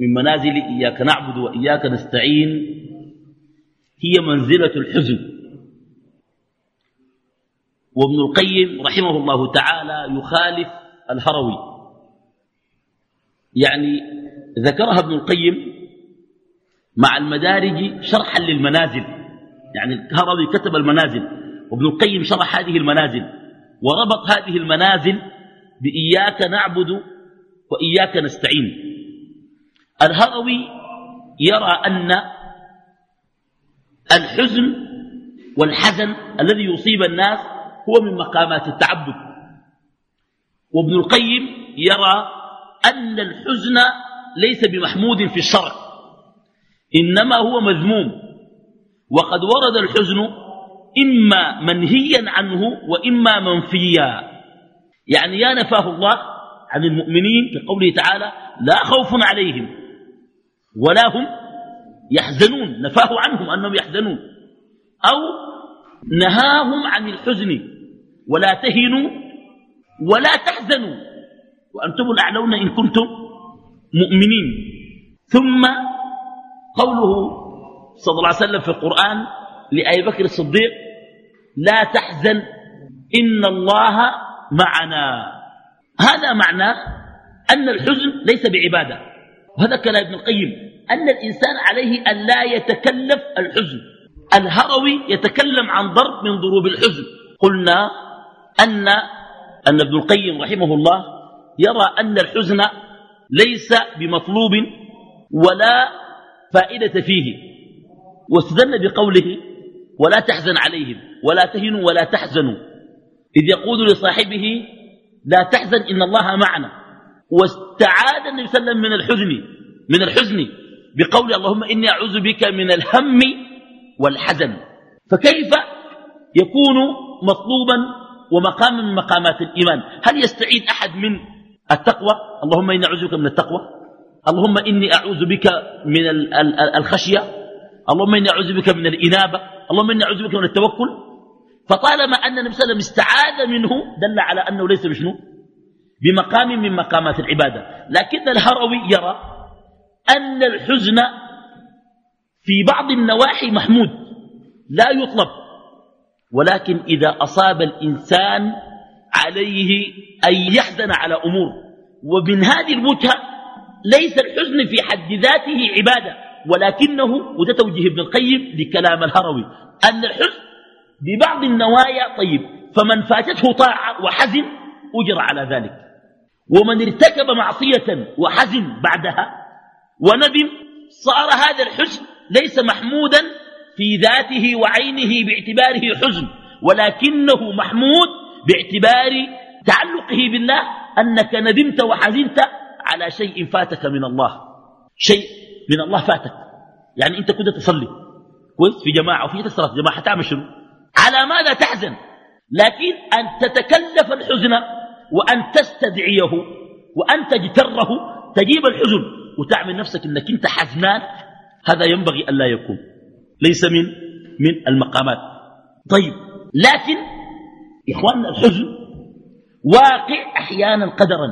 من منازل إياك نعبد وإياك نستعين هي منزلة الحزن. وابن القيم رحمه الله تعالى يخالف الهروي. يعني ذكرها ابن القيم مع المدارج شرحا للمنازل. يعني الهروي كتب المنازل وابن القيم شرح هذه المنازل وربط هذه المنازل بإياك نعبد وإياك نستعين. الهروي يرى أن الحزن والحزن الذي يصيب الناس هو من مقامات التعبد. وابن القيم يرى أن الحزن ليس بمحمود في الشرع إنما هو مذموم. وقد ورد الحزن إما منهيا عنه وإما منفيا. يعني يا نفاه الله عن المؤمنين كقوله تعالى لا خوف عليهم ولا هم يحزنون نفاه عنهم أنهم يحزنون. أو نهاهم عن الحزن ولا تهنوا ولا تحزنوا وأنتم الأعلون إن كنتم مؤمنين. ثم قوله صلى الله عليه وسلم في القرآن لأبي بكر الصديق لا تحزن إن الله معنا. هذا معناه أن الحزن ليس بعبادة. وهذا كلام ابن القيم. أن الإنسان عليه أن لا يتكلف الحزن. الهروي يتكلم عن ضرب من ضروب الحزن. قلنا أن أن ابن القيم رحمه الله يرى أن الحزن ليس بمطلوب ولا فائدة فيه. واستدل بقوله ولا تحزن عليهم. ولا تهنوا ولا تحزنوا. إذ يقول لصاحبه لا تحزن إن الله معنا. واستعاد النبي صلى الله عليه وسلم من الحزن من الحزن. بقول اللهم إني أعوذ بك من الهم والحزن. فكيف يكون مطلوبا ومقاما من مقامات الإيمان؟ هل يستعيد أحد من التقوى؟ اللهم إني أعوذ بك من التقوى. اللهم إني أعوذ بك من الخشية. اللهم إني أعوذ بك من الإنابة. اللهم إني أعوذ بك من التوكل. فطالما أن النبي صلى الله عليه وسلم استعاذ منه دل على أنه ليس بشنو؟ بمقام من مقامات العبادة. لكن الهروي يرى أن الحزن في بعض النواحي محمود لا يطلب. ولكن إذا أصاب الإنسان عليه أن يحزن على أمور ومن هذه الوجهة ليس الحزن في حد ذاته عبادة ولكنه وده توجيه ابن القيم لكلام الهروي. أن الحزن ببعض النوايا طيب فمن فاتته طاعة وحزن أجر على ذلك. ومن ارتكب معصية وحزن بعدها وندم صار هذا الحزن ليس محمودا في ذاته وعينه باعتباره حزن ولكنه محمود باعتبار تعلقه بالله أنك ندمت وحزنت على شيء فاتك من الله. شيء من الله فاتك. يعني أنت كنت تصلي. كويس في جماعة وفي تصرف جماعة تعمل شنو؟ على ماذا تحزن؟ لكن أن تتكلف الحزن وأن تستدعيه وأن تجتره تجيب الحزن وتعمل نفسك أنك أنت حزنان. هذا ينبغي أن لا يكون. ليس من من المقامات. طيب لكن إخواننا الحزن واقع أحيانا قدرا.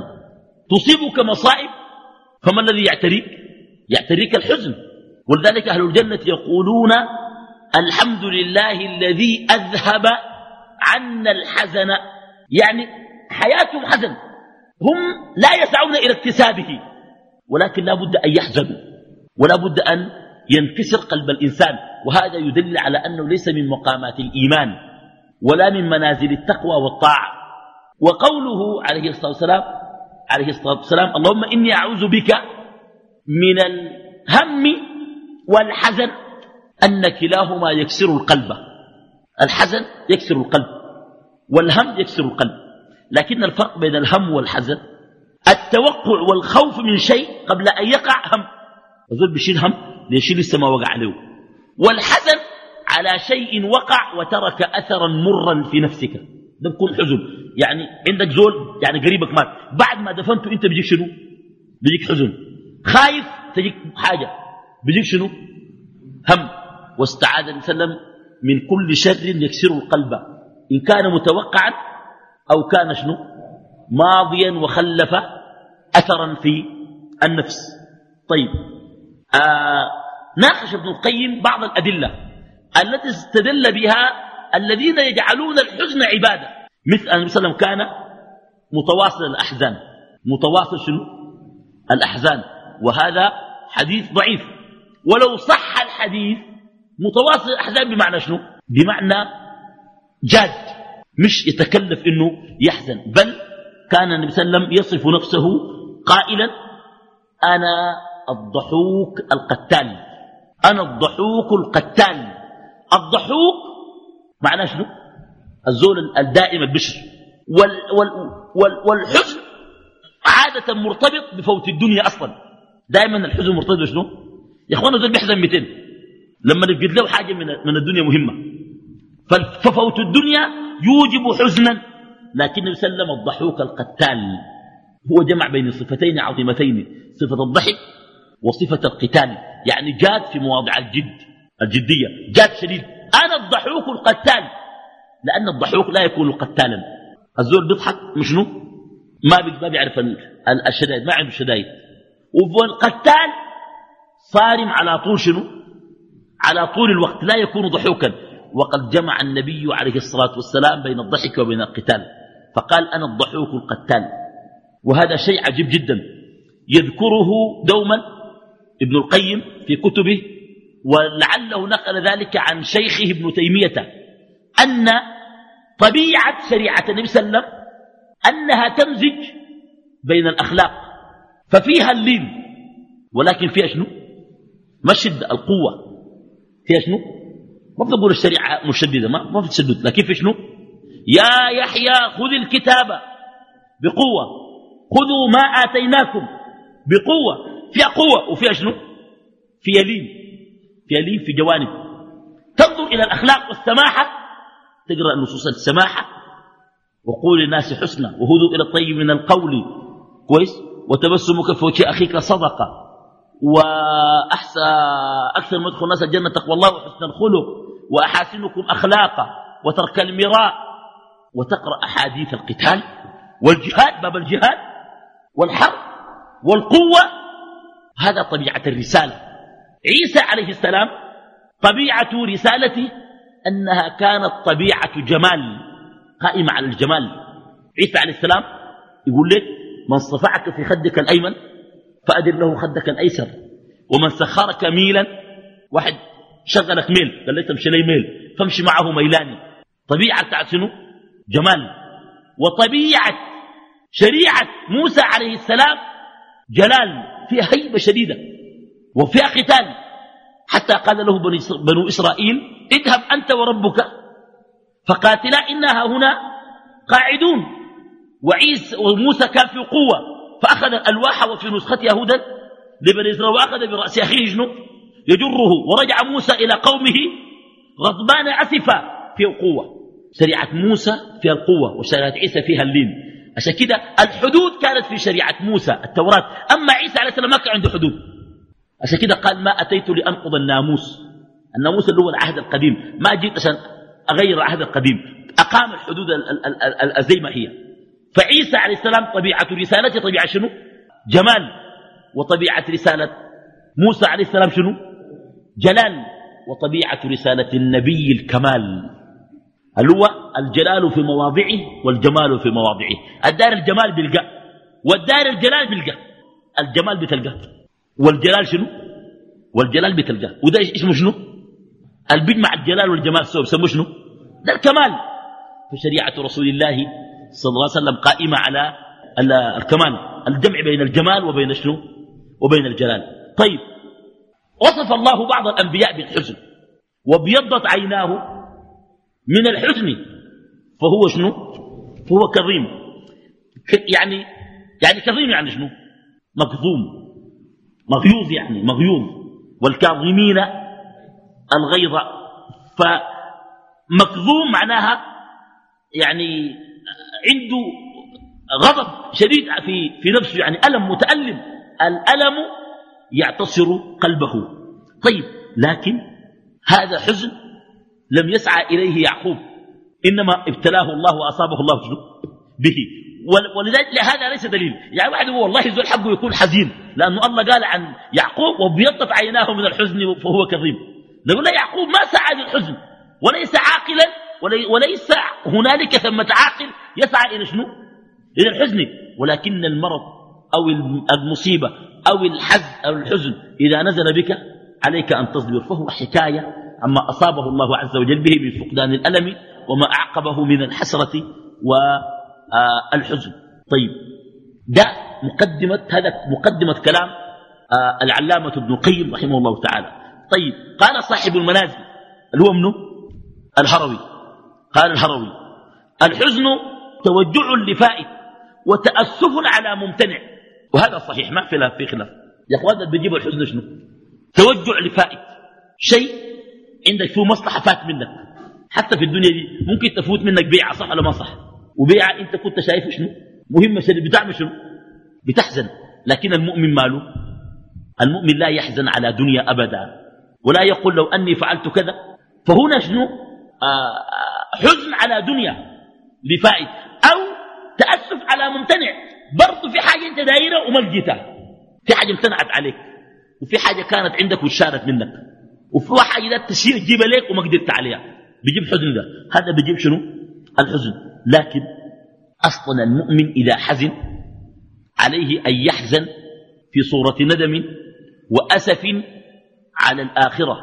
تصيبك مصائب فما الذي يعتريك؟ يعتريك الحزن. ولذلك أهل الجنة يقولون الحمد لله الذي أذهب عنا الحزن. يعني حياتهم حزن. هم لا يسعون إلى اكتسابه ولكن لا بد أن يحزنوا ولا بد أن ينكسر قلب الإنسان وهذا يدل على أنه ليس من مقامات الإيمان ولا من منازل التقوى والطاعة. وقوله عليه الصلاة والسلام عليه الصلاة والسلام اللهم إني أعوذ بك من الهم والحزن أن كلاهما يكسر القلب. الحزن يكسر القلب والهم يكسر القلب. لكن الفرق بين الهم والحزن التوقع والخوف من شيء قبل أن يقع هم. الزول بيشيل هم ليشيل لسه ما وقع عليه. والحزن على شيء وقع وترك أثرا مرا في نفسك. ده بكون حزن. يعني عندك زول يعني قريبك مات. بعد ما دفنته أنت بيجيك شنو؟ بيجيك حزن. خايف تجيك حاجة. بيجيك شنو؟ هم. واستعاذ النبي صلى الله عليه وسلم من كل شر يكسر القلب. إن كان متوقعا أو كان شنو؟ ماضيا وخلف أثرا في النفس. طيب آه ناقش ابن القيم بعض الأدلة التي استدل بها الذين يجعلون الحزن عبادة. مثل أن وسلم كان متواصل الأحزان. متواصل شنو؟ الأحزان. وهذا حديث ضعيف. ولو صح الحديث متواصل الأحزان بمعنى شنو؟ بمعنى جاد. مش يتكلف إنه يحزن بل كان النبي صلى الله عليه وسلم يصف نفسه قائلا أنا الضحوك القتال أنا الضحوك القتال. الضحوك معناه شنو؟ الزول الدائم البشر. وال وال وال والحزن عادة مرتبط بفوت الدنيا أصلا. دائما الحزن مرتبط بشنو؟ يا أخوانا زول بيحزن 200 لما نفقد له حاجة من الدنيا مهمة. ففوت الدنيا يوجب حزنا لكن وسلم الضحوك القتال. هو جمع بين صفتين عظيمتين صفة الضحك وصفة القتال. يعني جاد في مواضع الجد الجدية جاد شديد. أنا الضحوك القتال لأن الضحوك لا يكون قتالا. الزول بيضحك مشنو ما بيعرف الشدائد ما عنده شدائد والقتال صارم على طول شنو؟ على طول الوقت لا يكون ضحوكا. وقد جمع النبي عليه الصلاة والسلام بين الضحك وبين القتال. فقال أنا الضحوك القتال. وهذا شيء عجيب جدا. يذكره دوما ابن القيم في كتبه ولعله نقل ذلك عن شيخه ابن تيمية أن طبيعة شريعة النبي صلى الله عليه وسلم أنها تمزج بين الأخلاق ففيها اللين. ولكن فيها شنو؟ ما الشدة القوة. فيها شنو؟ ما بتقول الشريعة مشددة ما ما بتشدد. لكن في شنو؟ يا يحيى خذ الكتاب بقوة. خذوا ما آتيناكم بقوة. فيها قوة وفيها شنو؟ فيها لين. فيها لين في جوانب. تنظر إلى الأخلاق والسماحة. تقرأ نصوص السماحة. وقول للناس حسنى وهدوا إلى الطيب من القول. كويس؟ وتبسمك في وجه أخيك صدقة. وأحسى أكثر ما يدخل الناس الجنة تقوى الله وحسن الخلق. وأحاسنكم أخلاقا وترك المراء وتقرأ أحاديث القتال والجهاد باب الجهاد والحرب والقوة. هذا طبيعة الرسالة. عيسى عليه السلام طبيعة رسالته أنها كانت طبيعة جمال قائمة على الجمال. عيسى عليه السلام يقول لك من صفعك في خدك الأيمن فأدر له خدك الأيسر ومن سخرك ميلا واحد شغلك ميل. قال لي تمشي لي ميل. فامشي معه ميلاني. طبيعة بتاعت شنو؟ جمال. وطبيعة شريعة موسى عليه السلام جلال. فيها هيبة شديدة. وفيها قتال حتى قال له بنو إسرائيل اذهب أنت وربك فقاتلا إنها هنا قاعدون. وعيسى وموسى كان في قوة. فأخذ الألواح وفي نسختها هدى لبني إسرائيل. وأخذ برأس أخيه شنو؟ يجره. ورجع موسى إلى قومه غضبان أسفا في القوة. شريعة موسى فيها القوة وشريعة عيسى فيها اللين. عشان كده الحدود كانت في شريعة موسى التوراة. أما عيسى عليه السلام ما كان عنده حدود. عشان كده قال ما أتيت لأنقض الناموس. الناموس اللي هو العهد القديم. ما جيت عشان أغير العهد القديم. أقام الحدود زي ما هي. فعيسى عليه السلام طبيعة رسالته طبيعة شنو؟ جمال. وطبيعة رسالة موسى عليه السلام شنو؟ جلال وطبيعة رسالة النبي الكمال. اللي هو الجلال في مواضعه والجمال في مواضعه؟ الدار الجمال بيلقى والدار الجلال بيلقى الجمال بتلقى والجلال شنو؟ والجلال بتلقى وده اسمه شنو؟ البيجمع الجلال والجمال سوا بسموه شنو؟ ده الكمال. في شريعة رسول الله صلى الله عليه وسلم قائمة على الكمال. الجمع بين الجمال وبين شنو؟ وبين الجلال. طيب وصف الله بعض الأنبياء بالحزن وابيضت عيناه من الحزن فهو شنو؟ فهو كريم يعني يعني كظيم يعني شنو؟ مكظوم مغيوظ يعني مغيوظ. والكاظمين الغيظ. فمكظوم معناها يعني عنده غضب شديد في في نفسه يعني ألم متألم. الألم يعتصر قلبه. طيب لكن هذا حزن لم يسعى إليه يعقوب. إنما ابتلاه الله وأصابه الله به. ولذلك هذا ليس دليل. يعني واحد هو والله ذو الحق يكون حزين لأنه الله قال عن يعقوب وبيضت عيناه من الحزن فهو كظيم. نقول له يعقوب ما سعى للحزن. وليس عاقلا وليس هنالك ثمة عاقل يسعى إلى شنو؟ إلى الحزن. ولكن المرض أو المصيبة أو الحزن أو الحزن. إذا نزل بك عليك أن تصبر فهو حكاية. عما أصابه الله عز وجل به من فقدان الألم وما أعقبه من الحسرة والحزن طيب. ده مقدمة هذا مقدمة كلام آه، العلامة ابن القيم رحمه الله تعالى. طيب. قال صاحب المنازل اللي هو منه الهروي. قال الهروي الحزن توجع لفائت وتأسف على ممتنع. وهذا صحيح ما في في خلاف. يا أخوان بيجيب الحزن شنو؟ توجع لفائت شيء عندك فيه مصلحة فات منك. حتى في الدنيا دي ممكن تفوت منك بيعة صح ولا ما صح؟ وبيعة أنت كنت شايف شنو؟ مهمة شديد بتعمل شنو؟ بتحزن. لكن المؤمن ماله؟ المؤمن لا يحزن على دنيا أبدا. ولا يقول لو أني فعلت كذا. فهنا شنو؟ آه حزن على دنيا لفائت أو تأسف على ممتنع. برضو في حاجة انت دايرة وما لقيتها في حاجة امتنعت عليك. وفي حاجة كانت عندك وشارت منك. وفي حاجة لا تشير تجيبها لك وما قدرت عليها. بيجيب حزن ده. هذا بيجيب شنو؟ الحزن. لكن أصلا المؤمن إذا حزن عليه أن يحزن في صورة ندم وأسف على الآخرة.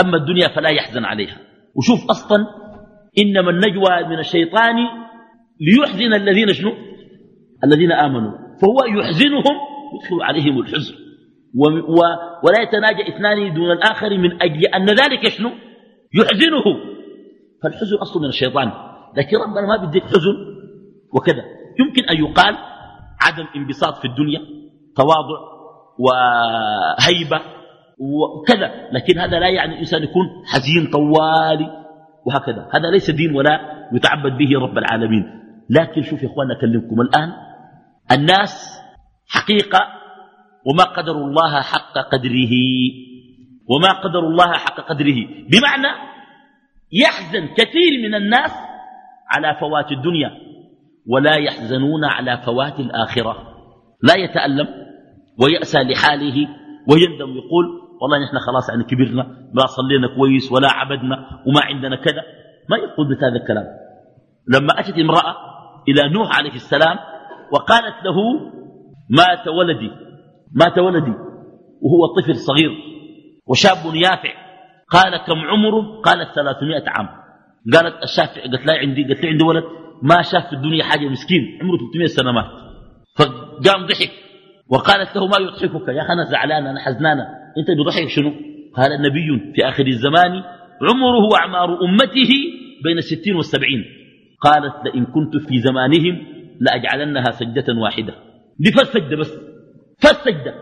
أما الدنيا فلا يحزن عليها. وشوف أصلا إنما النجوى من الشيطان ليحزن الذين شنو؟ الذين آمنوا فهو يحزنهم يدخل عليهم الحزن. ولا يتناجى اثنان دون الآخر من أجل أن ذلك شنو؟ يحزنه فالحزن أصل من الشيطان. لكن ربنا ما بيديك حزن وكذا. يمكن أن يقال عدم انبساط في الدنيا تواضع وهيبة وكذا. لكن هذا لا يعني الإنسان يكون حزين طوالي وهكذا. هذا ليس دين ولا يتعبد به رب العالمين. لكن شوف يا اخواننا اكلمكم الآن الناس حقيقة وما قدر الله حق قدره وما قدر الله حق قدره. بمعنى يحزن كثير من الناس على فوات الدنيا ولا يحزنون على فوات الآخرة. لا يتألم ويأسى لحاله ويندم يقول والله نحن خلاص يعني كبرنا ما صلينا كويس ولا عبدنا وما عندنا كذا. ما يقول مثل هذا الكلام. لما أتت امرأة إلى نوح عليه السلام وقالت له مات ولدي مات ولدي وهو طفل صغير وشاب يافع. قال كم عمره؟ قالت ثلاثمائة عام. قالت الشافع قالت لا عندي قالت لي عندي ولد ما شاف في الدنيا حاجة مسكين عمره 300 سنة مات. فقام ضحك وقالت له ما يضحكك؟ يا أخي أنا زعلان أنا حزنانة أنت بضحك شنو؟ قال نبي في آخر الزمان عمره وأعمار أمته بين الستين والسبعين قالت لئن كنت في زمانهم لأجعلنها سجدة واحدة. دي فالسجدة بس. فالسجدة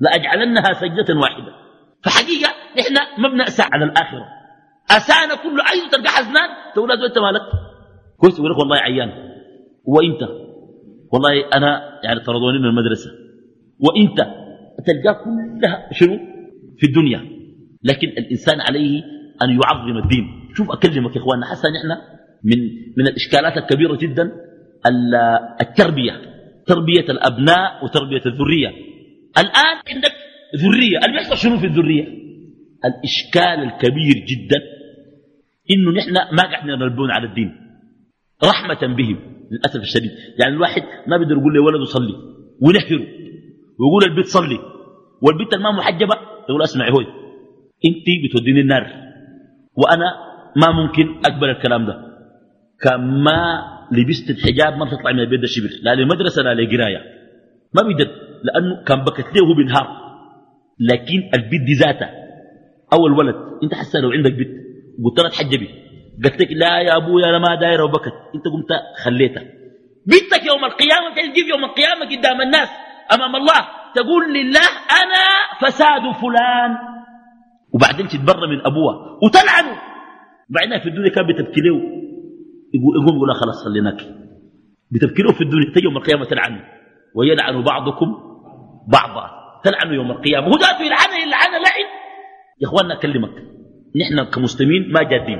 لأجعلنها سجدة واحدة. فحقيقة إحنا ما بنأسى على الآخرة. أسانا كل عين تلقى حزنان. تقول له أنت مالك؟ كويس يقول لك والله عيان. وإنت؟ والله أنا يعني طردوني من المدرسة. وإنت؟ تلقاه كلها شنو؟ في الدنيا. لكن الإنسان عليه أن يعظم الدين. شوف أكلمك يا إخواننا. حسنا نحن من من الإشكالات الكبيرة جدا. التربية تربية الأبناء وتربية الذرية. الآن عندك ذرية اللي بيحصل شنو في الذرية؟ الإشكال الكبير جدا إنه نحن ما قاعدين نربون على الدين. رحمة بهم للأسف الشديد. يعني الواحد ما بيقدر يقول لولده صلي ونهره ويقول البيت صلي والبيت الما محجبة يقول أسمعي هوي انت بتوديني النار وأنا ما ممكن أقبل الكلام ده. كما لبست الحجاب ما بتطلع من البيت ده شبر. لا لمدرسة لا لقراية. ما بيقدر لأنه كان بكت له هو بنهار لكن البيت دي ذاته. أول ولد. أنت حسنا لو عندك بيت. قلت لها تحجبي قلت لك لا يا ابويا أنا ما دايره وبكت أنت قمت خليتها بنتك يوم القيامة تجيب يوم القيامة قدام الناس؟ أمام الله. تقول لله أنا فساد فلان. وبعدين تتبرى من أبوها وتلعنه. بعدين في الدنيا كان بتبكي له. يقوم يقول خلاص خليناك بتبكي له في الدنيا تجي يوم القيامة تلعنه. ويلعن بعضكم بعضا. تلعنه يوم القيامة. هو ذاته يلعنه يلعن لعن. يا إخواننا أكلمك. نحن كمسلمين ما جادين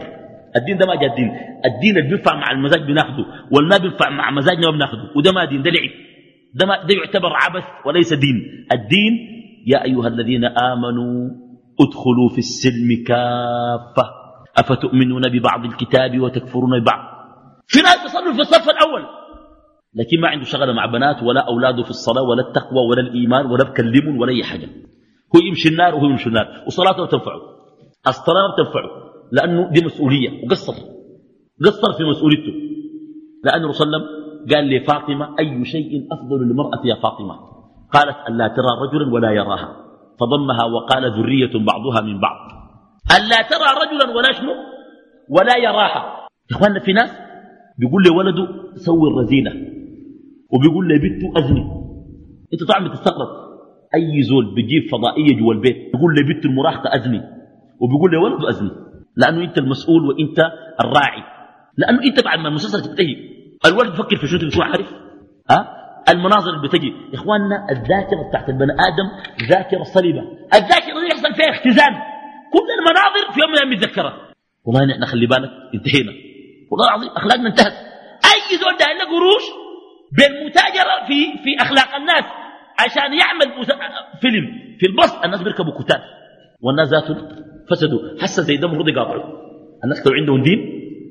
الدين. ده ما جاد دين الدين اللي بينفع مع المزاج بناخده والما بينفع مع مزاجنا ما بناخده. وده ما دين ده لعب. ده, ما ده يعتبر عبث وليس دين. الدين يا أيها الذين آمنوا ادخلوا في السلم كافة. أفتؤمنون ببعض الكتاب وتكفرون ببعض؟ في ناس بيصلوا في الصف الأول. لكن ما عنده شغلة مع بنات ولا أولاده في الصلاة ولا التقوى ولا الإيمان ولا بكلمون ولا أي حاجة. هو يمشي النار وهو يمشي النار. وصلاته تنفعه. الصلاة تنفعه لأنه دي مسؤولية. وقصر. قصر في مسؤوليته. لأنه صلى الله عليه وسلم قال لفاطمة أي شيء أفضل للمرأة يا فاطمة؟ قالت ألا ترى رجلا ولا يراها. فضمها وقال ذرية بعضها من بعض. ألا ترى رجلا ولا شنو؟ ولا يراها. يا إخواننا في ناس بيقول لي ولده سوي الرزينة وبيقول لي بنته أزني. أنت طبعا بتستغرب أي زول بيجيب فضائية جوا البيت بيقول لي بنته المراهقة أزني وبيقول لي ولده أزني. لأنه أنت المسؤول وأنت الراعي. لأنه أنت بعد ما المسلسل تنتهي الولد بفكر في شنو تكون عارف ها؟ المناظر اللي بتجي. يا إخواننا الذاكرة بتاعت البني آدم ذاكرة صلبه الذاكرة دي يحصل فيها اختزان كل المناظر في يوم من الأيام متذكرها والله نحن خلي بالك انتهينا. والله العظيم اخلاقنا انتهت. أي زول داير له قروش؟ بالمتاجرة في في أخلاق الناس. عشان يعمل فيلم. في البص الناس بيركبوا كتاب. والناس ذاتهم فسدوا. حس زي دم رضي قاطعوا الناس كانوا عندهم دين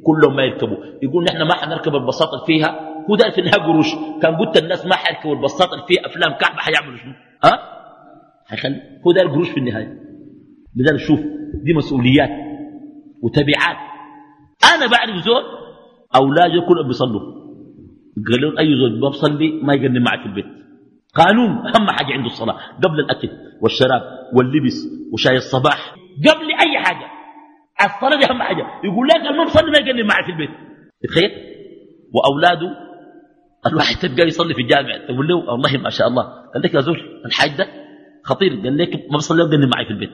كلهم ما يركبوا. يقول نحن ما حنركب البساطة اللي فيها. هو ده في النهاية قروش. كان قلت الناس ما حيركبوا البساطة اللي فيها أفلام كعبة حيعملوا شنو؟ ها؟ حيخلي. هو ده القروش في النهاية. لذلك شوف دي مسؤوليات وتبعات. أنا بعرف زول أولادي كلهم بيصلوا قال لهم أي زول ما بصلي ما يقنن معي في البيت. قانون أهم حاجة عنده الصلاة قبل الأكل والشراب واللبس وشاي الصباح قبل أي حاجة. الصلاة دي أهم حاجة. يقول لك المهم صلي ما يقلل معي في البيت. تخيل؟ وأولاده الواحد تبقى يصلي في الجامع. تقول له والله ما شاء الله. قال لك يا زول الحاج ده خطير. قال لك ما بصلي وقلل معي في البيت.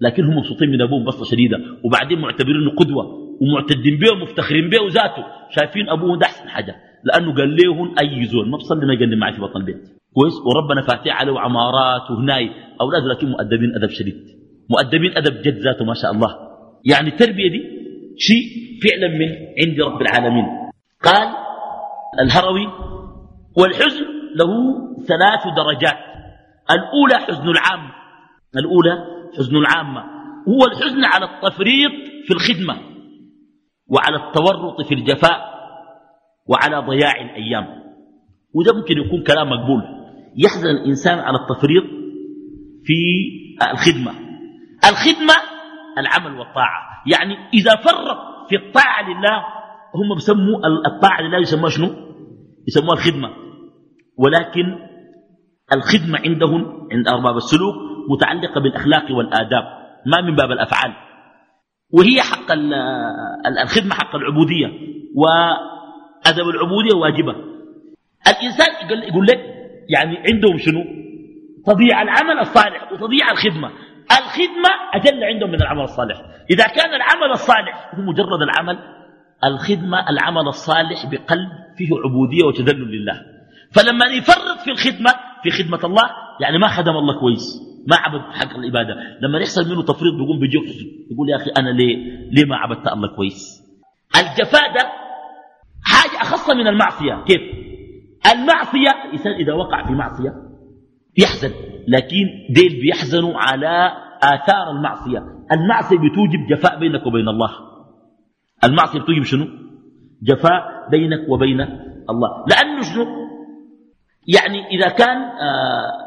لكن هم مبسوطين من أبوهم بصه شديدة. وبعدين معتبرينه قدوة. ومعتدين به ومفتخرين به وذاته. شايفين أبوه ده أحسن حاجة. لأنه قال لهم أي زول. ما بصلي ما يقلل معي في بطن البيت كويس؟ وربنا فاتح عليه عمارات وهناي. اولاده لكن مؤدبين أدب شديد. مؤدبين أدب جد ذاته ما شاء الله. يعني التربية دي شيء فعلا من عند رب العالمين. قال الهروي والحزن له ثلاث درجات. الأولى حزن العام. الأولى حزن العامة. هو الحزن على التفريط في الخدمة. وعلى التورط في الجفاء وعلى ضياع الأيام. وده ممكن يكون كلام مقبول. يحزن الإنسان على التفريط في الخدمة. الخدمة العمل والطاعة. يعني إذا فرط في الطاعة لله هم بسموا الطاعة لله يسموها شنو؟ يسموها الخدمة. ولكن الخدمة عندهم عند أرباب السلوك متعلقة بالأخلاق والآداب ما من باب الأفعال. وهي حق الخدمة حق العبودية وأدب العبودية واجبة. الإنسان يقول لك يعني عندهم شنو؟ تضيع العمل الصالح وتضيع الخدمة. الخدمة أجل عندهم من العمل الصالح. إذا كان العمل الصالح هو مجرد العمل الخدمة العمل الصالح بقلب فيه عبودية وتذلل لله. فلما يفرط في الخدمة في خدمة الله يعني ما خدم الله كويس. ما عبد حق العبادة. لما يحصل منه تفريط بيقوم بيجي يقول يا أخي أنا ليه ليه ما عبدت الله كويس؟ الجفاء ده حاجة أخص من المعصية. كيف؟ المعصية الإنسان إذا وقع في معصية يحزن لكن ديل بيحزنوا على آثار المعصية. المعصية بتوجب جفاء بينك وبين الله. المعصية بتوجب شنو؟ جفاء بينك وبين الله. لأنه شنو؟ يعني إذا كان آه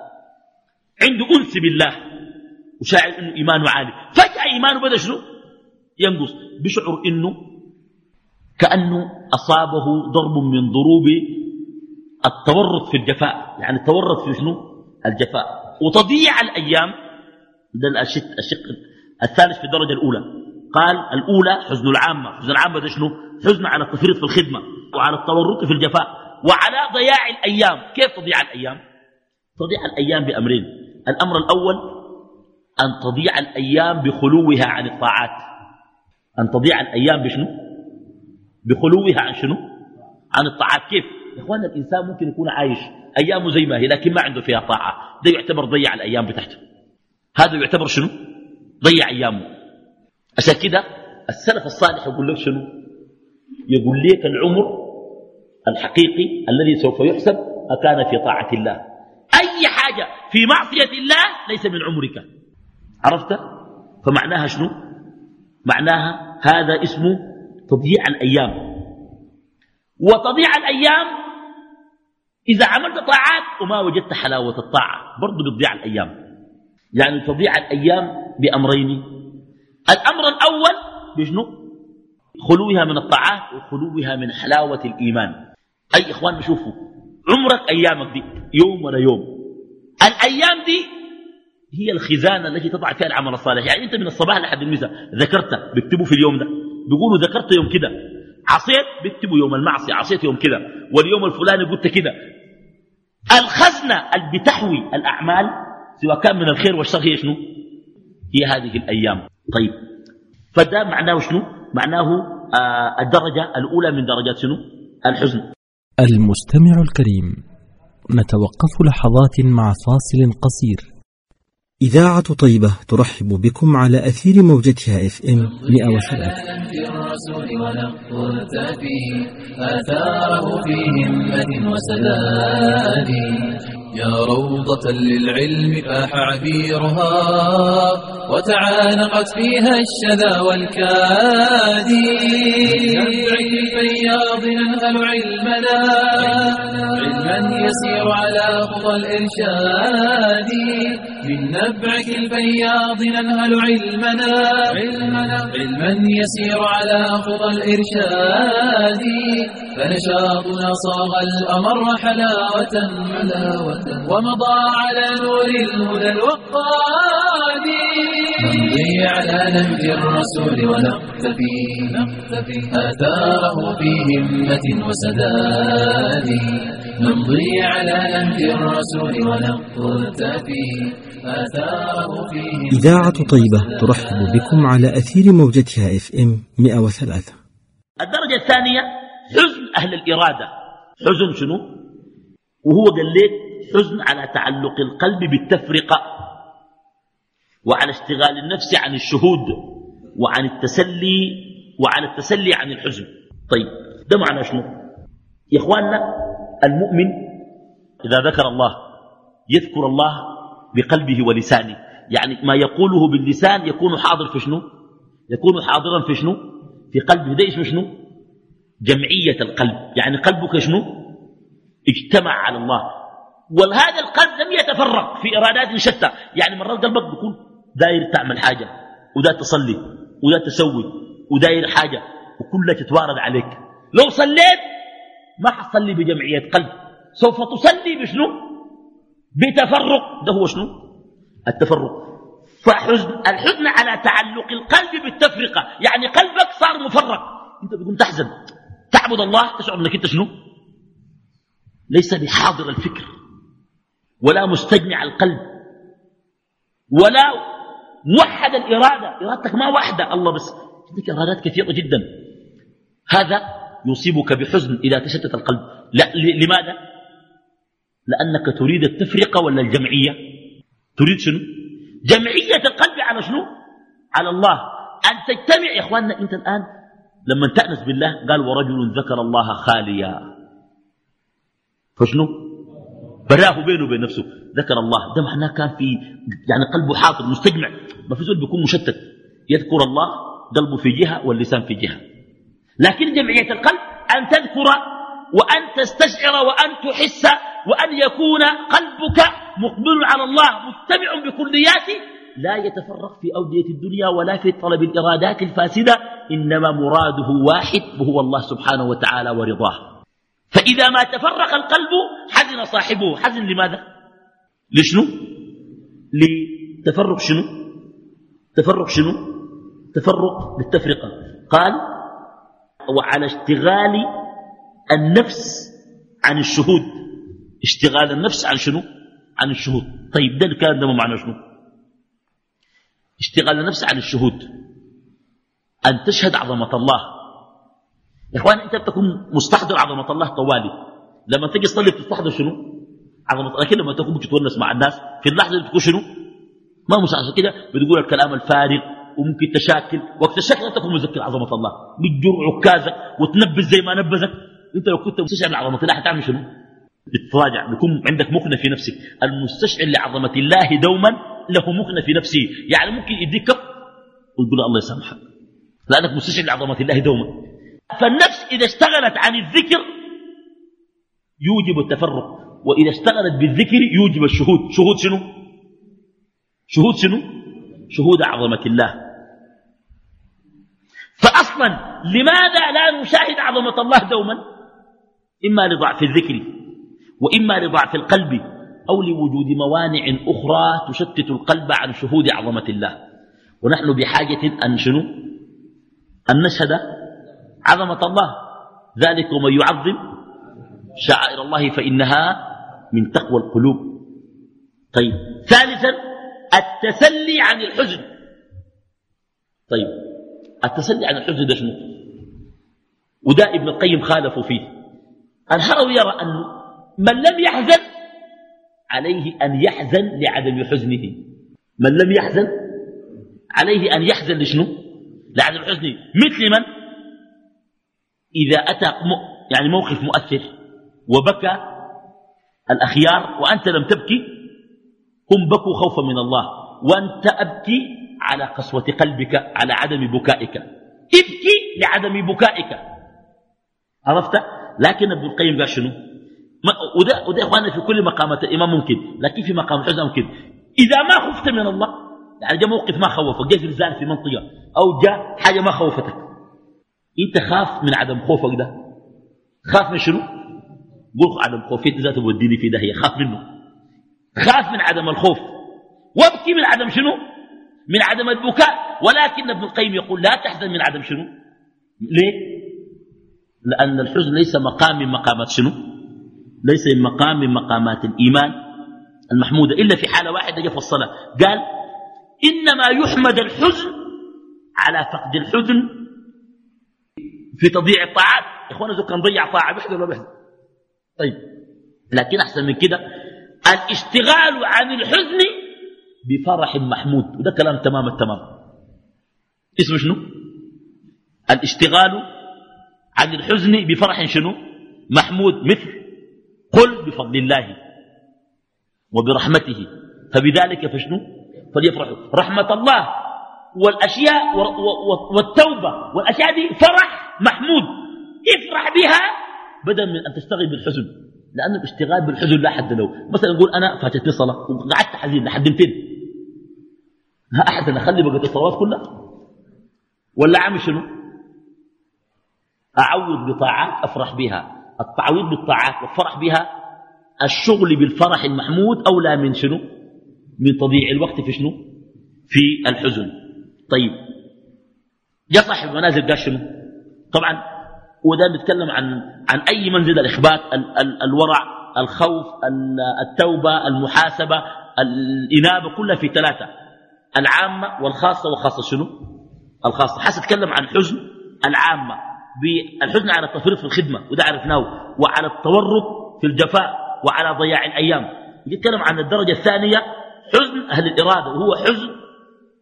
عنده أنس بالله. وشاعر إنه إيمانه عالي. فجأة إيمانه بدأ شنو؟ ينقص. بشعر إنه كأنه أصابه ضرب من ضروب التورط في الجفاء. يعني التورط في شنو؟ الجفاء. وتضيع الأيام. ده الشق, الثالث في الدرجة الأولى. قال الأولى حزن العامة. حزن العامة ده شنو؟ حزن على التفريط في الخدمة. وعلى التورط في الجفاء. وعلى ضياع الأيام. كيف تضيع الأيام؟ تضيع الأيام بأمرين. الأمر الأول أن تضيع الأيام بخلوها عن الطاعات. أن تضيع الأيام بشنو؟ بخلوها عن شنو؟ عن الطاعات. كيف؟ يا إخوان الإنسان ممكن يكون عايش أيامه زي ما هي لكن ما عنده فيها طاعة. ده يعتبر ضيع الأيام بتاعته هذا يعتبر شنو؟ ضيع أيامه. عشان كده السلف الصالح يقول لك شنو؟ يقول لك العمر الحقيقي الذي سوف يحسب أكان في طاعة الله. أي حاجة في معصية الله ليس من عمرك. عرفت؟ فمعناها شنو؟ معناها هذا اسمه تضييع الأيام. وتضيع الأيام إذا عملت طاعات وما وجدت حلاوة الطاعة برضو بتضيع الأيام. يعني تضيع الأيام بأمرين. الأمر الأول بشنو؟ خلوها من الطاعات وخلوها من حلاوة الإيمان. أي إخوان نشوفوا عمرك أيامك دي؟ يوم ولا يوم. الأيام دي هي الخزانة التي تضع فيها العمل الصالح. يعني أنت من الصباح لحد المساء ذكرت بيكتبوا في اليوم ده. بيقولوا ذكرت يوم كده. عصيت بيكتبوا يوم المعصية عصيت يوم كده. واليوم الفلاني قلت كده. الخزنة اللي بتحوي الأعمال سواء كان من الخير والشر هي شنو؟ هي هذه الأيام. طيب. فده معناه شنو؟ معناه آه الدرجة الأولى من درجات شنو؟ الحزن. المستمع الكريم نتوقف لحظات مع فاصل قصير. إذاعة طيبة ترحب بكم على أثير موجتها إف إم 103 الرسول ونقلت فيه آثاره في همة وسداد. يا روضة للعلم فاح عبيرها وتعانقت فيها الشذا والكادي نبعك الفياض ننهل علمنا علما يسير على خطى الإرشاد من نبعك الفياض ننهل علمنا. علمنا. علما يسير على خطى الإرشاد فنشاطنا صاغ الأمر حلاوة ومضى على نور الهدى الوقاد. نمضي على نهج الرسول ونقتفي. آثاره في همة وسداد. نمضي على نهج الرسول ونقتفي. آثاره في همة إذاعة طيبة ترحب بكم على أثير موجتها إف إم 103 الدرجة الثانية حزن أهل الإرادة. حزن شنو؟ وهو قال لك حزن على تعلق القلب بالتفرقة. وعلى اشتغال النفس عن الشهود وعن التسلي وعن التسلي عن الحزن. طيب ده معنى شنو؟ يا إخواننا المؤمن إذا ذكر الله يذكر الله بقلبه ولسانه. يعني ما يقوله باللسان يكون حاضر في شنو؟ يكون حاضرا في شنو؟ في قلبه. ده اسمه شنو؟ جمعية القلب. يعني قلبك شنو؟ اجتمع على الله. وهذا القلب لم يتفرق في إرادات شتى. يعني مرات قلبك بيكون داير تعمل حاجة وداير تصلي وداير تسوي وداير حاجة وكلها تتوارد عليك. لو صليت ما حتصلي بجمعية قلب. سوف تصلي بشنو؟ بتفرق. ده هو شنو؟ التفرق. فحزن الحزن على تعلق القلب بالتفرقة. يعني قلبك صار مفرق. انت بتقوم تحزن. تعبد الله تشعر انك انت شنو؟ ليس بحاضر الفكر ولا مستجمع القلب ولا موحد الإرادة. إرادتك ما واحدة الله بس عندك إرادات كثيرة جدا. هذا يصيبك بحزن إذا تشتت القلب. لا لماذا؟ لأنك تريد التفرقة ولا الجمعية. تريد شنو؟ جمعية القلب على شنو؟ على الله. أن تجتمع يا إخواننا. أنت الآن لما تأنس بالله قال ورجل ذكر الله خاليا. فشنو؟ براه بينه وبين نفسه. ذكر الله. ده معناه كان في يعني قلبه حاضر مستجمع. ما في زول بيكون مشتت. يذكر الله قلبه في جهة واللسان في جهة. لكن جمعية القلب أن تذكر وأن تستشعر وأن تحس وأن يكون قلبك مقبل على الله مجتمع بكلياته لا يتفرق في أودية الدنيا ولا في طلب الإرادات الفاسدة إنما مراده واحد وهو الله سبحانه وتعالى ورضاه. فإذا ما تفرق القلب حزن صاحبه. حزن لماذا؟ لشنو؟ لتفرق شنو؟ تفرق شنو؟ تفرق بالتفرقة. قال وعلى اشتغال النفس عن الشهود. اشتغال النفس عن شنو؟ عن الشهود. طيب ده الكلام ده معنى شنو؟ اشتغال النفس عن الشهود. أن تشهد عظمة الله. يا إخوان أنت بتكون مستحضر عظمة الله طوالي. لما تجي تصلي بتستحضر شنو؟ عظمة لكن لما تكون بتتونس مع الناس في اللحظة اللي بتكون شنو؟ ما مستحضر كده؟ بتقول الكلام الفارغ وممكن تشاكل. وقت الشكل أنت تكون مذكر عظمة الله. بتجر عكازك وتنبذ زي ما نبذك. أنت لو كنت مستشعر لعظمة الله حتعمل شنو؟ بتراجع بيكون عندك مكنة في نفسك. المستشعر لعظمة الله دوما له مكنة في نفسه. يعني ممكن يديك كف وتقول الله يسامحك. لأنك مستشعر لعظمة الله دوما. فالنفس إذا اشتغلت عن الذكر يوجب التفرق. وإذا اشتغلت بالذكر يوجب الشهود. شهود شنو؟ شهود شنو؟ شهود عظمة الله. فأصلا لماذا لا نشاهد عظمة الله دوما؟ إما لضعف الذكر وإما لضعف القلب أو لوجود موانع أخرى تشتت القلب عن شهود عظمة الله. ونحن بحاجة أن شنو؟ أن نشهد عظمة الله. ذلك ومن يعظم شعائر الله فإنها من تقوى القلوب. طيب ثالثا التسلي عن الحزن. طيب التسلي عن الحزن ده شنو؟ وده ابن القيم خالفوا فيه. الهروي يرى أنه من لم يحزن عليه أن يحزن لعدم حزنه. من لم يحزن عليه أن يحزن لشنو؟ لعدم حزنه. مثل من؟ إذا أتى يعني موقف مؤثر وبكى الأخيار وأنت لم تبكي هم بكوا خوفا من الله. وأنت أبكي على قسوة قلبك على عدم بكائك. ابكي لعدم بكائك. عرفت؟ لكن ابن القيم قال شنو؟ وده, وده إخواننا في كل مقامات الإمام ممكن لكن في مقام الحزن ممكن. إذا ما خفت من الله يعني جاء موقف ما خوفك جاء زلزال في منطقة أو جاء حاجة ما خوفتك. أنت خاف من عدم خوفك ده. خاف من شنو؟ قل عدم خوفي ذاته بوديني في داهية خاف منه. خاف من عدم الخوف. وابكي من عدم شنو؟ من عدم البكاء. ولكن ابن القيم يقول لا تحزن من عدم شنو؟ ليه؟ لأن الحزن ليس مقام من مقامات شنو؟ ليس مقام من مقامات الإيمان المحمودة إلا في حالة واحدة في الصلاة. قال إنما يحمد الحزن على فقد الحزن في تضييع الطاعات. إخوانا ذو كان ضيع طاعة بحث ولا بحث طيب. لكن أحسن من كده الاشتغال عن الحزن بفرح محمود. وده كلام تمام التمام. اسمه شنو؟ الاشتغال عن الحزن بفرح شنو؟ محمود. مثل قل بفضل الله وبرحمته. فبذلك فشنو؟ فليفرحوا. رحمة الله والأشياء والتوبة. والأشياء دي فرح محمود. افرح بها بدل من أن تشتغل بالحزن. لأن الاشتغال بالحزن لا حد له. مثلا نقول أنا فاتتني صلاة وقعدت حزين لحد 200 ها أحسن أخلي بقية الصلوات كلها؟ ولا عامل شنو؟ أعوض بطاعات أفرح بها. التعويض بالطاعات والفرح بها الشغل بالفرح المحمود أولى من شنو؟ من تضييع الوقت في شنو؟ في الحزن. طيب. صاحب المنازل قال شنو؟ طبعا وده بيتكلم عن عن أي منزل؟ الإخبات ال ال الورع الخوف التوبة المحاسبة الإنابة كلها في ثلاثة. العامة والخاصة وخاصة شنو؟ الخاصة. حسن تكلم عن حزن العامة. بالحزن على التفريط في الخدمة وده عرفناه. وعلى التورط في الجفاء وعلى ضياع الأيام. يتكلم عن الدرجة الثانية حزن أهل الإرادة. وهو حزن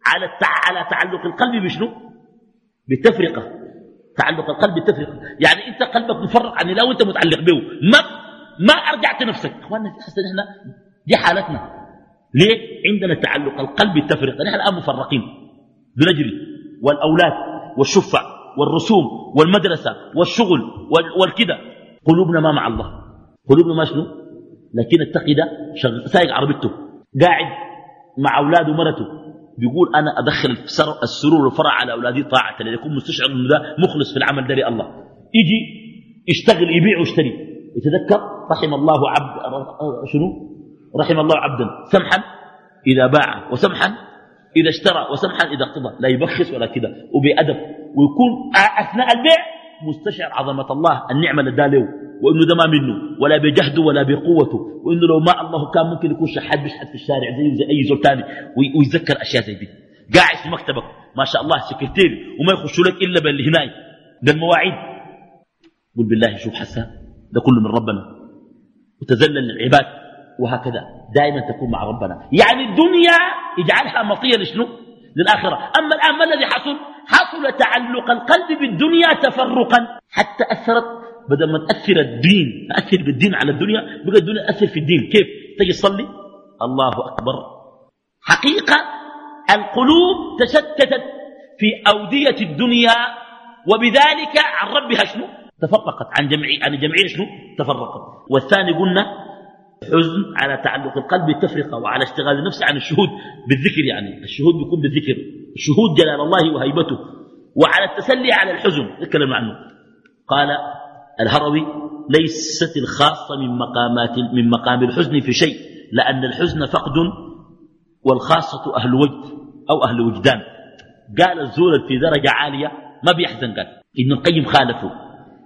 على. على تعلق القلب بشنو؟ بالتفرقة تعلق القلب بالتفرقة يعني أنت قلبك مفرق عن الله وأنت متعلق به. ما ما أرجعت نفسك. إخواننا في حسن إحنا دي حالتنا. ليه؟ عندنا تعلق القلب بالتفرقة نحن الآن مفرقين. بنجري والأولاد والشفع والرسوم والمدرسة والشغل والكده قلوبنا ما مع الله. قلوبنا ما شنو؟ لكن التقي ده سايق عربيته. قاعد مع أولاده ومرته. بيقول أنا أدخل السرور والفرح على أولادي طاعة ليكون مستشعر أنه ده مخلص في العمل ده لله. يجي يشتغل يبيع ويشتري. يتذكر؟ رحم الله عبد شنو؟ رحم الله عبدا. سمحا؟ إذا باع وسمحا؟ إذا اشترى وسمحا؟ إذا اقتضى. لا يبخس ولا كده وبأدب. ويكون أثناء البيع مستشعر عظمة الله النعمة اللي وإنه ده ما منه ولا بجهده ولا بقوته وإنه لو ما الله كان ممكن يكون شحات بيشحت في الشارع زيه زي أي زول تاني ويتذكر أشياء زي دي. قاعد في مكتبك ما شاء الله سكرتير وما يخشوا لك إلا باللي هناي ده المواعيد. قل بالله شوف حسا ده كله من ربنا. وتذلل للعباد وهكذا. دائما تكون مع ربنا. يعني الدنيا اجعلها مطية لشنو؟ للآخرة. أما الآن ما الذي حصل؟ حصل تعلق القلب بالدنيا تفرقا. حتى أثرت بدل ما تأثر الدين تأثر بالدين على الدنيا بقى الدنيا تأثر في الدين. كيف؟ تجي تصلي؟ الله أكبر. حقيقة القلوب تشتتت في أودية الدنيا وبذلك عن ربها شنو؟ تفرقت. عن جمعي عن جمعية شنو؟ تفرقت. والثاني قلنا حزن على تعلق القلب بالتفرقة وعلى اشتغال النفس عن الشهود بالذكر يعني. الشهود بيكون بالذكر. شهود جلال الله وهيبته. وعلى التسلي على الحزن. نتكلم عنه. قال الهروي ليست الخاصة من مقامات من مقام الحزن في شيء لأن الحزن فقد والخاصة أهل وجد أو أهل وجدان. قال الزول في درجة عالية ما بيحزن قال. ابن القيم خالفه.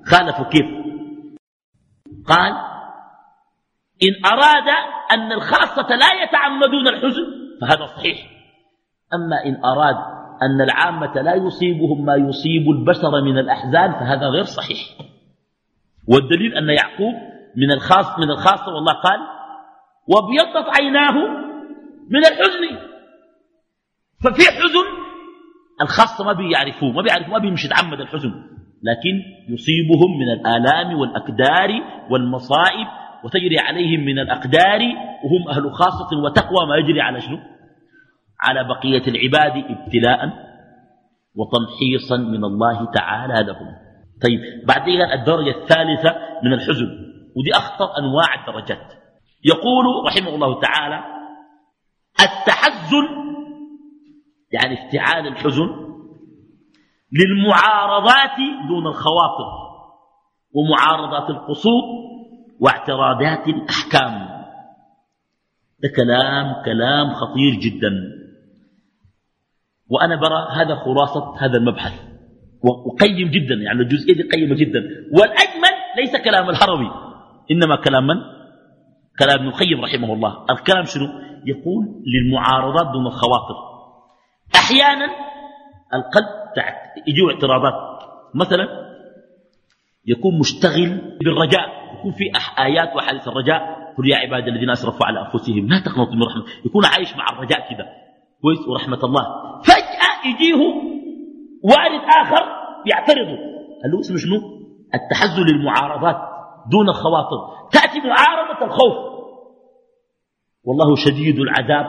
خالفه كيف؟ قال إن أراد أن الخاصة لا يتعمدون الحزن فهذا صحيح. أما إن أراد أن العامة لا يصيبهم ما يصيب البشر من الأحزان فهذا غير صحيح. والدليل أن يعقوب من الخاص من الخاصة والله قال وابيضت عيناه من الحزن. ففي حزن الخاصة ما بيعرفوه ما بيعرفوا ما بيمشي يتعمد الحزن لكن يصيبهم من الآلام والأكدار والمصائب وتجري عليهم من الأقدار وهم أهل خاصة وتقوى ما يجري على شنو؟ على بقية العباد ابتلاء وتمحيصا من الله تعالى لهم. طيب بعدين الدرجة الثالثة من الحزن ودي أخطر أنواع الدرجات. يقول رحمه الله تعالى التحزن يعني افتعال الحزن للمعارضات دون الخواطر ومعارضات القصود واعتراضات الأحكام. ده كلام كلام خطير جدا. وأنا برى هذا خلاصة هذا المبحث. وقيم جدا يعني الجزئية دي قيمة جدا. والأجمل ليس كلام الهروي إنما كلام من؟ كلام ابن القيم رحمه الله. الكلام شنو؟ يقول للمعارضات دون الخواطر. أحيانا القلب يجوا اعتراضات. مثلا يكون مشتغل بالرجاء يكون في آيات وحديث الرجاء. قل يا عباد الذين أسرفوا على أنفسهم لا تقنطوا من رحمة يكون عايش مع الرجاء كذا. كويس؟ ورحمة الله. فجأة يجيه وارد آخر يعترضه. هل هو اسمه شنو؟ التحزن للمعارضات دون الخواطر. تأتي معارضة الخوف. والله شديد العذاب.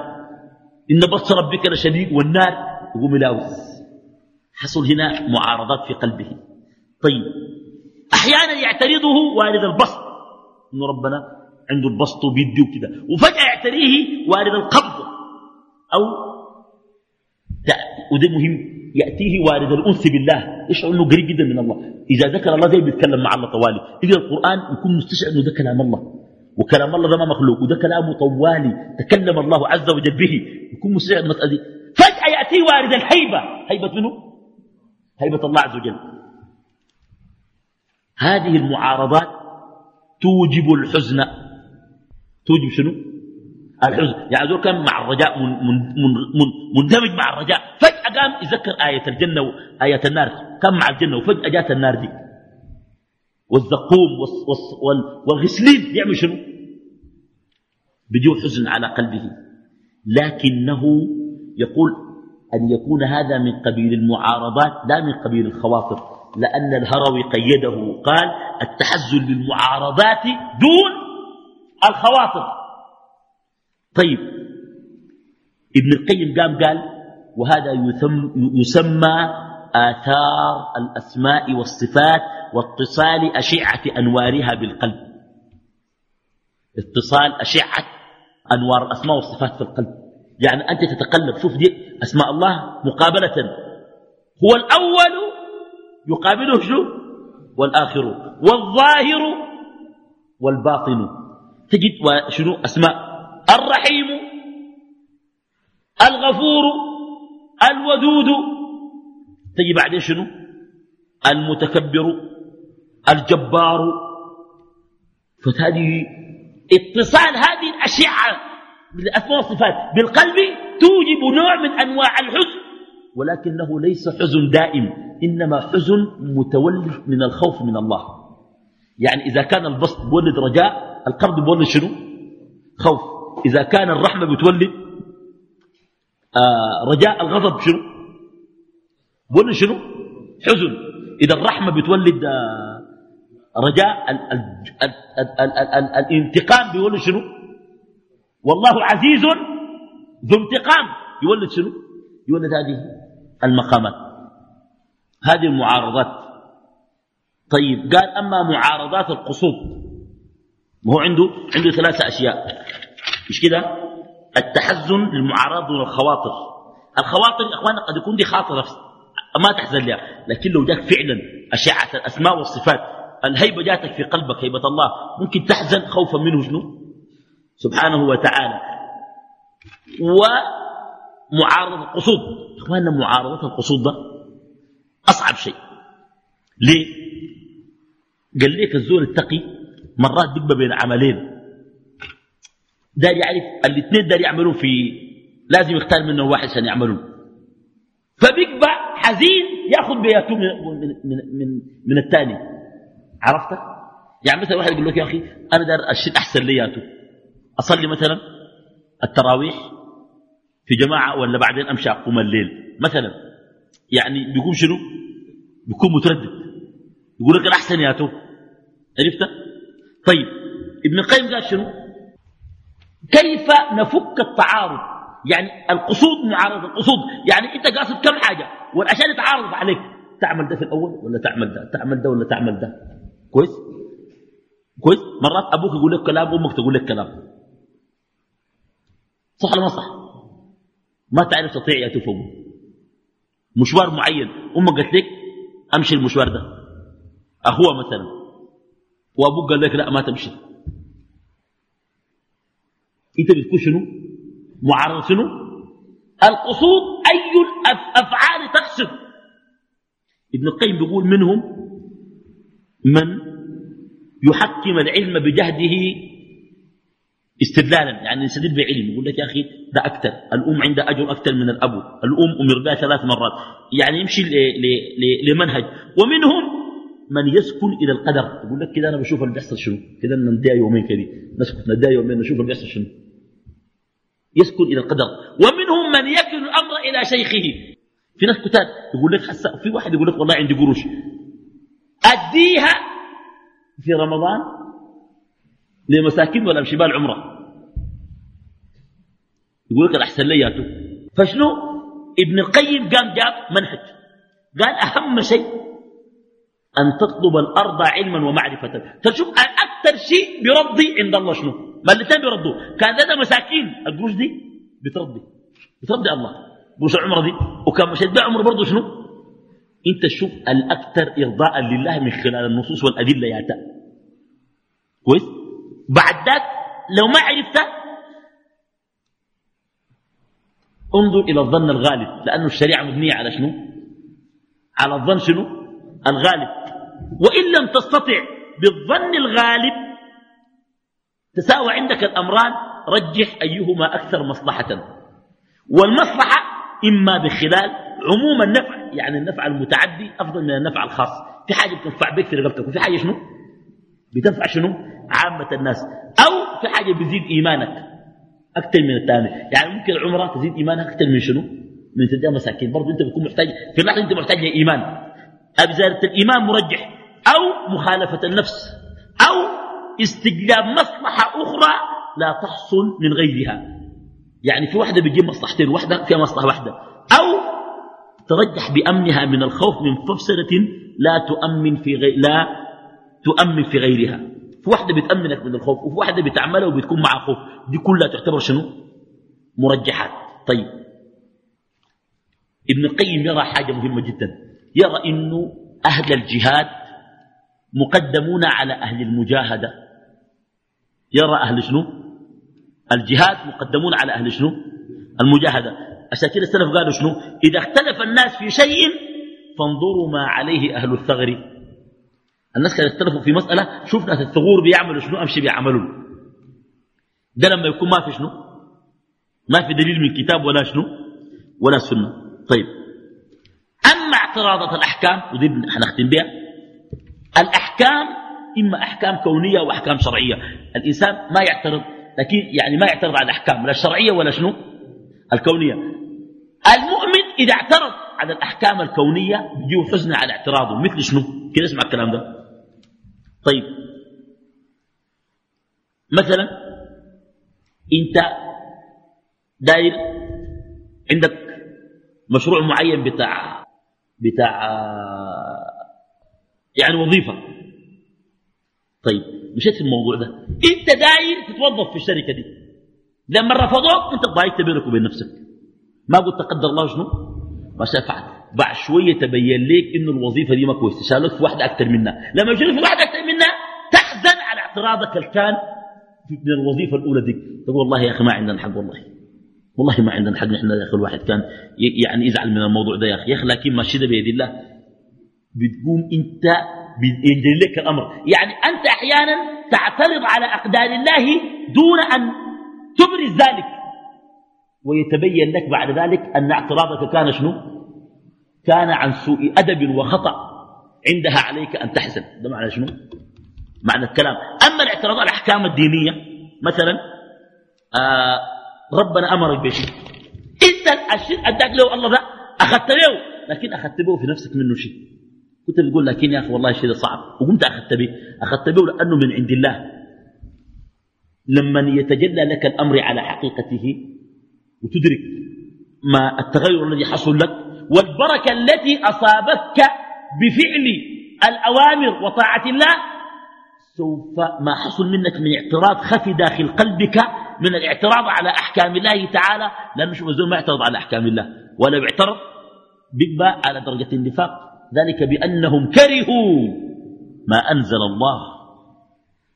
إن بطش ربك لشديد والنار يقوم يلاوز حصل هنا معارضات في قلبه. طيب. أحيانا يعترضه وارد البسط. إن ربنا عنده البسط وبيدي وكذا وفجأة يعتريه وارد القبض. أو وده مهم. يأتيه وارد الأنس بالله. يشعر أنه قريب جدا من الله. إذا ذكر الله زي بيتكلم مع الله طوالي. يقرأ القرآن يكون مستشعر أنه ده كلام الله. وكلام الله ده ما مخلوق. وده كلامه طوالي. تكلم الله عز وجل به. يكون مستشعر المسألة دي. فجأة يأتيه وارد الهيبة. هيبة منه؟ هيبة الله عز وجل. هذه المعارضات توجب الحزن. توجب شنو؟ الحزن. يعني ذو كان مع الرجاء من من من مندمج مع الرجاء. فجأة قام يذكر آية الجنة وآية النار. كان مع الجنة وفجأة جات النار دي. والزقوم والغسلين يعمل شنو؟ بيجيو حزن على قلبه. لكنه يقول أن يكون هذا من قبيل المعارضات لا من قبيل الخواطر. لأن الهروي قيده قال التحزن للمعارضات دون الخواطر. طيب ابن القيم قام قال وهذا يسمى آثار الأسماء والصفات واتصال أشعة أنوارها بالقلب. اتصال أشعة أنوار الأسماء والصفات في القلب. يعني أنت تتقلب شوف دي أسماء الله مقابلة. هو الأول يقابله شنو والآخر. والظاهر والباطن. تجد شنو؟ أسماء. الرحيم الغفور الودود. تجي بعدين شنو؟ المتكبر الجبار. فهذه اتصال هذه الأشعة بالأسماء والصفات. بالقلب توجب نوع من أنواع الحزن. ولكنه ليس حزن دائم إنما حزن متولد من الخوف من الله. يعني إذا كان البسط بولد رجاء القرض بولد شنو؟ خوف. إذا كان الرحمة بتولد آه رجاء الغضب شنو؟ بولد شنو؟ حزن. إذا الرحمة بتولد آه رجاء ال ال ال ال ال ال الانتقام بيولد شنو؟ والله عزيز ذو انتقام. يولد شنو؟ يولد هذه المقامات. هذه المعارضات طيب قال أما معارضات القصود وهو عنده عنده ثلاثة أشياء. مش كده؟ التحزن للمعارضة والخواطر الخواطر. يا أخوانا قد يكون دي خاطرة ما تحزن لها. لكن لو جاك فعلا أشعة الأسماء والصفات الهيبة جاتك في قلبك هيبة الله ممكن تحزن خوفا منه شنو؟ سبحانه وتعالى. ومعارضة القصود. إخواننا معارضة القصود ده أصعب شيء. ليه؟ قال ليك الزول التقي مرات بيبقى بين عملين. دار يعرف الاثنين دار يعملوا في لازم يختار منه واحد عشان يعملوا فبيبقى حزين ياخذ بياته من, من, من, من الثاني. عرفت؟ يعني مثلا واحد يقول لك يا أخي أنا دار الشيء أحسن لياته أصلي مثلا التراويح في جماعة ولا بعدين أمشي اقوم الليل؟ مثلا. يعني بيقوم شنو؟ بيكون متردد. يقول لك الأحسن ياته عرفت؟ طيب. ابن القيم قال شنو؟ كيف نفك التعارض؟ يعني القصود معارضه القصود. يعني أنت قاصد كم حاجة؟ والأشياء تتعارض عليك. تعمل ده في الأول ولا تعمل ده؟ تعمل ده ولا تعمل ده؟ كويس؟ كويس؟ مرات أبوك يقول لك كلام وامك تقول لك كلام. صح ولا ما صح؟ ما تعرف تطيع يا تفوق مشوار معين. أمك قالت لك أمشي المشوار ده. أخوها مثلا. وأبوك قال لك لا ما تمشي. أنت بتكون شنو؟ معرض شنو؟ القصود أي الأفعال تقصد. ابن القيم بيقول منهم من يحكم العلم بجهده استدلالا يعني يستدل بعلم يقول لك يا أخي ده أكثر الأم عندها أجر أكثر من الأب الأم أمر بها ثلاث مرات يعني يمشي لمنهج ومنهم من يسكن إلى القدر يقول لك كده أنا بشوف اللي بيحصل شنو كده نديها يومين كده نسكت نديها يومين نشوف اللي بيحصل شنو. يسكن إلى القدر ومنهم من يكل الأمر إلى شيخه. في ناس كتاب يقول لك حسا في واحد يقول لك والله عندي قروش أديها في رمضان لمساكين ولا امشي بال عمرة. يقول لك الأحسن لياته فشنو؟ ابن القيم قام جاب منهج. قال أهم شيء أن تطلب الأرض علما ومعرفة. تشوف أكثر شيء برضي عند الله شنو؟ ما الاثنين بيردوا كان ده مساكين. القروش دي؟ بترضي. بترضي الله. قروش العمره دي؟ وكان مشيت بها عمره برضه شنو؟ أنت شوف الأكثر إرضاء لله من خلال النصوص والأدلة يا تا. كويس؟ بعد ذاك لو ما عرفت انظر إلى الظن الغالب لأنه الشريعة مبنية على شنو؟ على الظن شنو؟ الغالب. وإن لم تستطع بالظن الغالب تساوى عندك الأمران رجح أيهما أكثر مصلحة. والمصلحة إما بخلال عموم النفع يعني النفع المتعدي أفضل من النفع الخاص. في حاجة بتنفع بك في رقبتك وفي حاجة شنو؟ بتنفع شنو؟ عامة الناس. أو في حاجة بتزيد إيمانك أكثر من الثاني يعني ممكن العمره تزيد إيمانك أكثر من شنو؟ من تديها مساكين. برضه أنت بتكون محتاج في اللحظة أنت محتاج لإيمان. ابزاله الإيمان مرجح. أو مخالفة النفس. أو استجلاب مصلحة أخرى لا تحصل من غيرها. يعني في واحدة بتجيب مصلحتين واحدة فيها مصلحة واحدة. أو ترجح بأمنها من الخوف من مفسدة لا تؤمن في غير لا تؤمن في غيرها. في واحدة بتأمنك من الخوف وفي واحدة بتعملها وبتكون مع خوف دي كلها تعتبر شنو؟ مرجحات. طيب. ابن القيم يرى حاجة مهمة جدا. يرى إنه أهل الجهاد مقدمون على أهل المجاهدة. يرى أهل شنو؟ الجهاد مقدمون على أهل شنو؟ المجاهدة. عشان السلف قالوا شنو؟ إذا اختلف الناس في شيء فانظروا ما عليه أهل الثغر. الناس كانوا يختلفوا في مسألة شوف ناس الثغور بيعملوا شنو أمشي بيعملوا. ده لما يكون ما في شنو؟ ما في دليل من كتاب ولا شنو؟ ولا سنة. طيب. أما اعتراضات الأحكام ودي حنختم بها الأحكام إما أحكام كونية وأحكام شرعية. الإنسان ما يعترض لكن يعني ما يعترض على الأحكام لا الشرعية ولا شنو؟ الكونية. المؤمن إذا اعترض على الأحكام الكونية بيجيه حزن على اعتراضه. مثل شنو؟ كده اسمع الكلام ده. طيب. مثلا أنت داير عندك مشروع معين بتاع بتاع يعني وظيفة. طيب مشيت في الموضوع ده. أنت داير تتوظف في الشركة دي. لما رفضوك أنت ضايقت بينك وبين نفسك. ما قلت قدر الله شنو؟ ما شفعت. بعد شوية تبين لك إنه الوظيفة دي ما كويسة. شالك في واحدة أكثر منها. لما يشوف في واحدة أكثر اعتراضك الكان من الوظيفة الأولى دي. تقول والله يا أخي ما عندنا حق والله. والله ما عندنا حق نحن يا أخي الواحد كان يعني يزعل من الموضوع ده يا أخي. يا أخي لكن ماشي ده بيد الله. بتقوم أنت بينزل لك الأمر. يعني أنت أحيانا تعترض على أقدار الله دون أن تبرز ذلك. ويتبين لك بعد ذلك أن اعتراضك كان شنو؟ كان عن سوء أدب وخطأ عندها عليك أن تحزن. ده معنى شنو؟ معنى الكلام. أما الاعتراض على الأحكام الدينية مثلا آه ربنا أمرك بشيء أنت الشيء أداك له الله ده أخذت له لكن أخذت به في نفسك منه شيء. كنت بتقول لكن يا أخي والله الشيء ده صعب. وقمت أخذت به. أخذت به لأنه من عند الله. لما يتجلى لك الأمر على حقيقته وتدرك ما التغير الذي حصل لك والبركة التي أصابتك بفعل الأوامر وطاعة الله سوف ما حصل منك من اعتراض خفي داخل قلبك من الاعتراض على أحكام الله تعالى. لأنه شوف الزول ما يعترض على أحكام الله. ولا يعترض بيبقى على درجة النفاق. ذلك بأنهم كرهوا ما أنزل الله.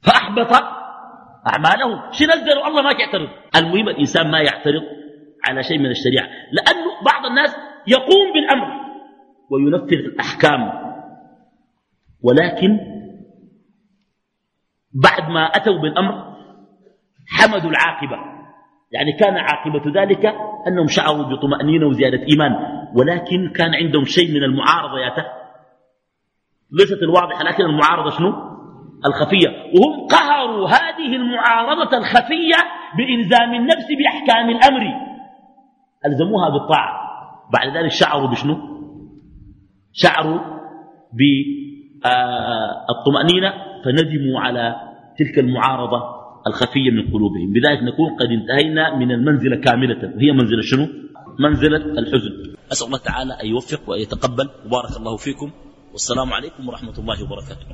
فأحبط أعمالهم. شو نزلوا؟ الله ما يعترض. المهم الإنسان ما يعترض على شيء من الشريعة. لأنه بعض الناس يقوم بالأمر وينفذ الأحكام. ولكن بعد ما أتوا بالأمر حمدوا العاقبة. يعني كان عاقبة ذلك أنهم شعروا بطمأنينة وزيادة إيمان ولكن كان عندهم شيء من المعارضة ياته ليست الواضحة لكن المعارضة شنو؟ الخفية. وهم قهروا هذه المعارضة الخفية بإلزام النفس بأحكام الأمر. ألزموها بالطاعة. بعد ذلك شعروا بشنو؟ شعروا بالطمأنينة فندموا على تلك المعارضة الخفية من قلوبهم. بذلك نكون قد انتهينا من المنزلة كاملة. وهي منزلة شنو؟ منزلة الحزن. أسأل الله تعالى أن يوفق وأن يتقبل. وبارك الله فيكم. والسلام عليكم ورحمة الله وبركاته.